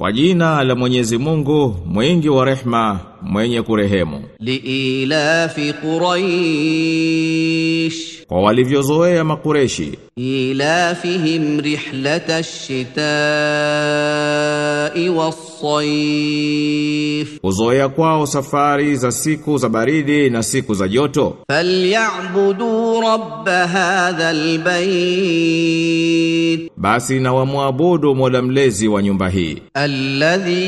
Kwa jina la Mwenyezi Mungu, mwingi wa rehma, mwenye kurehemu. Liilafi Quraysh, kwa walivyozoea makureshi. Ila fihim rihlata ash-shita'i was-sayf, kuzoea kwao safari za siku za baridi na siku za joto. Falyabudu rabb hadha al basi na wamwabudu Mola mlezi wa nyumba hii. Alladhi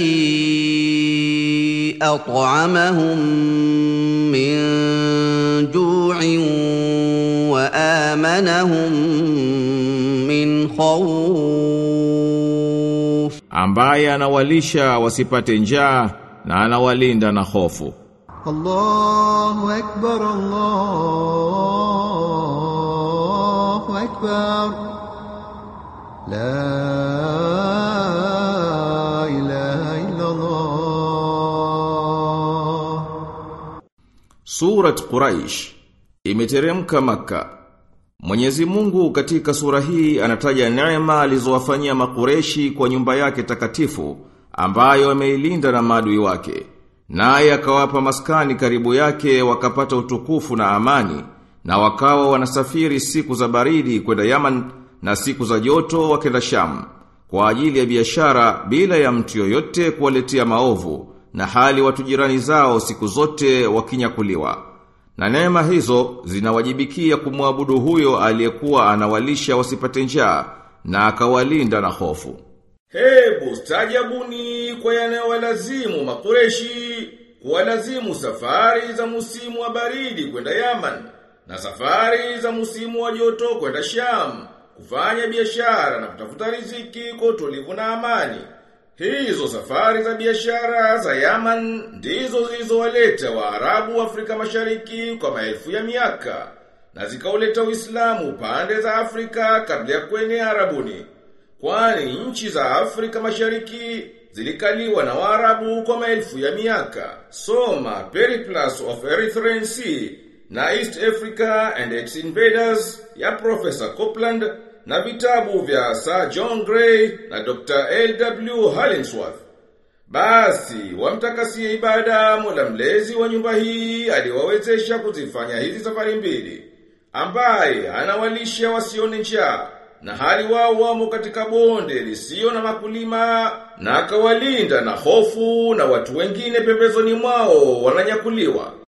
at'amahum min ju'in wa amanahum min khawf. Ambaye anawalisha wasipate njaa na anawalinda na hofu. Allahu akbar Allahu akbar la Surat Quraish imeteremka maka Mwenyezi Mungu katika sura hii anataja neema alizowafanyia makureshi kwa nyumba yake takatifu ambayo ameilinda na maadui wake. Naye akawapa maskani karibu yake wakapata utukufu na amani na wakawa wanasafiri siku za baridi kwenda Yaman na siku za joto wakenda Sham kwa ajili ya biashara bila ya mtu yoyote kuwaletea maovu na hali watu jirani zao siku zote wakinyakuliwa. Na neema hizo zinawajibikia kumwabudu huyo aliyekuwa anawalisha wasipate njaa na akawalinda na hofu. Hebu stajabuni kwa yanayowalazimu makureshi, kuwalazimu safari za musimu wa baridi kwenda Yaman na safari za musimu wa joto kwenda Sham, kufanya biashara na kutafuta riziki kwa utulivu na amani. Hizo safari za biashara za Yaman ndizo zilizowaleta Waarabu wa Afrika Mashariki kwa maelfu ya miaka na zikauleta Uislamu pande za Afrika kabla ya kuenea Arabuni. Kwani nchi za Afrika Mashariki zilikaliwa na Waarabu kwa maelfu ya miaka. Soma Periplus of Erythraean Sea na East Africa and its Invaders ya Professor Copeland na vitabu vya Sir John Gray na Dr. L.W. Hollingsworth. Basi, wamtakasie ibada Mola mlezi wa nyumba hii aliwawezesha kuzifanya hizi safari mbili, ambaye anawalisha wasione njaa na hali wao wamo katika bonde lisio na makulima na akawalinda na hofu na watu wengine pembezoni mwao wananyakuliwa.